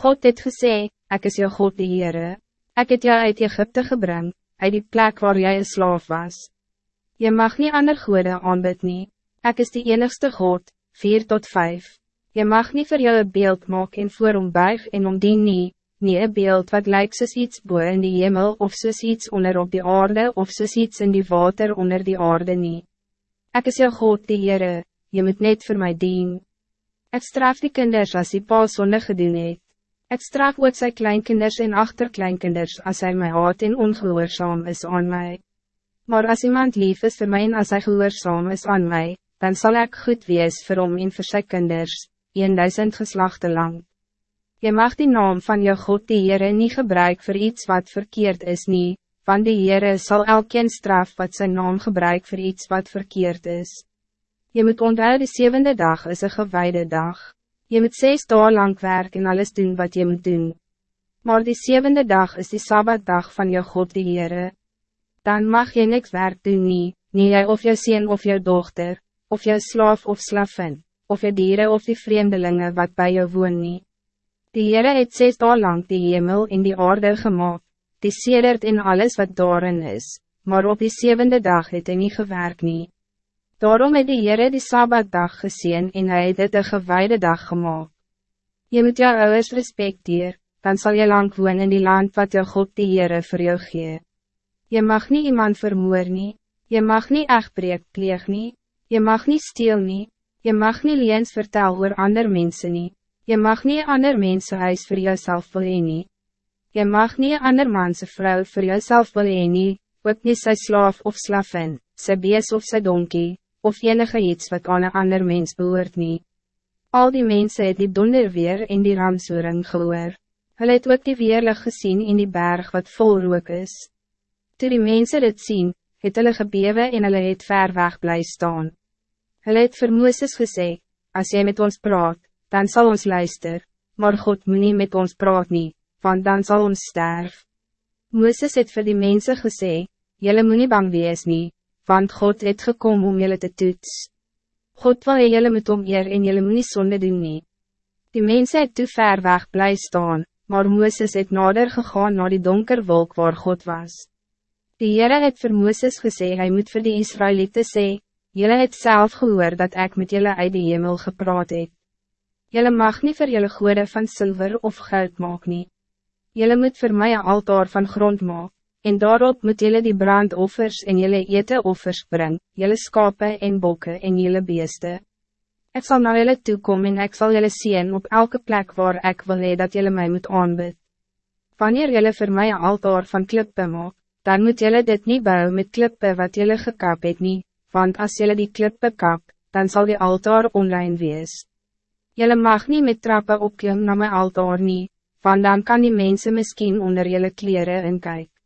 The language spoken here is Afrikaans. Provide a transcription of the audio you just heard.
God het gesê, ek is jou God die Heere, ek het jou uit Egypte gebring, uit die plek waar jij een slaaf was. Je mag niet ander goede aanbid nie, ek is die enigste God, 4 tot 5. Je mag niet voor jou een beeld maken en voor hom buig en om die nie, nie een beeld wat lijkt soos iets boe in die hemel of soos iets onder op die aarde of soos iets in die water onder die aarde nie. Ek is jou God die Heere, je moet net voor mij dien. Ek straf die kinders as die pa sonde gedoen het. Ek straf ook sy kleinkinders en achterkleinkinders as hy my haat en ongehoorzaam is aan mij. Maar als iemand lief is voor mij en as hy gehoorzaam is aan mij, dan zal ik goed wees vir hom en vir sy kinders, 1000 geslachten lang. Je mag die naam van je God die Heere niet gebruiken voor iets wat verkeerd is niet, want die Heere zal elkeen straf wat zijn naam gebruikt voor iets wat verkeerd is. Je moet onthou de zevende dag is een gewijde dag. Je moet zes dagen lang werken en alles doen wat je moet doen. Maar die zevende dag is die Sabbatdag van je God die Heere. Dan mag je niks werk doen nie, nie jy of je zin of je dochter, of je slaaf of slaffen, of je dieren of die vreemdelingen wat bij je woon nie. Die Heere het zes dagen lang die hemel in die aarde gemaakt, die sedert in alles wat daarin is, maar op die zevende dag het hy nie gewerk nie. Daarom het die Heere die Sabbatdag gezien en hy het dit een gewijde dag gemaakt. Je moet jou ouders respecteer, dan zal je lang woon in die land wat jou God die Heere vir jou gee. Je mag niet iemand vermoor nie, je mag niet echtbreek pleeg nie, je mag niet steel nie, je mag niet liens vertel oor ander mensen nie. Je mag niet ander mensen huis voor jezelf willen nie. Je mag niet ander manse vrouw voor jezelf willen nie, ook niet sy slaaf of slaffen, sy bees of sy donkie, of enige iets wat aan een ander mens behoort nie. Al die mensen het die donder weer in die ramsoering gehoor. Hulle het ook die weerlig gezien in die berg wat vol rook is. Toe die mensen dit zien, het hulle gebewe en hulle het ver weg bly staan. Hulle het vir Mooses gesê, as jy met ons praat, dan zal ons luister, maar God moet niet met ons praat nie, want dan zal ons sterf. Mooses het vir die mense gesê, jylle moet nie bang wees nie, want God het gekom om jylle te toets. God wil jylle met om eer en jylle moet nie sonde doen nie. Die mense het te ver weg bly staan, maar Mooses het nader gegaan naar die donker wolk waar God was. Die Heere het vir Mooses gesê, hy moet vir die Israëlieten sê, jylle het zelf gehoor dat ik met jylle uit die hemel gepraat het. Jelle mag niet voor jullie goede van zilver of geld maken. nie. Jelle moet voor mij een altaar van grond maken, en daarop moet jullie die brandoffers en jullie eten offers brengen, jullie skape en bokken en jullie beesten. Ik zal naar jullie toekomen en ik zal jullie zien op elke plek waar ik wil hee dat jullie mij moet aanbid. Wanneer jullie voor mij altaar van klippen maak, dan moet jullie dit niet bouwen met klippen wat jullie gekap het niet, want als jullie die klippen kap, dan zal die altaar online wees. Jelle mag niet met trappen opklim naar mijn altaar nie, want dan kan die mensen misschien onder jelle kleren in kijken.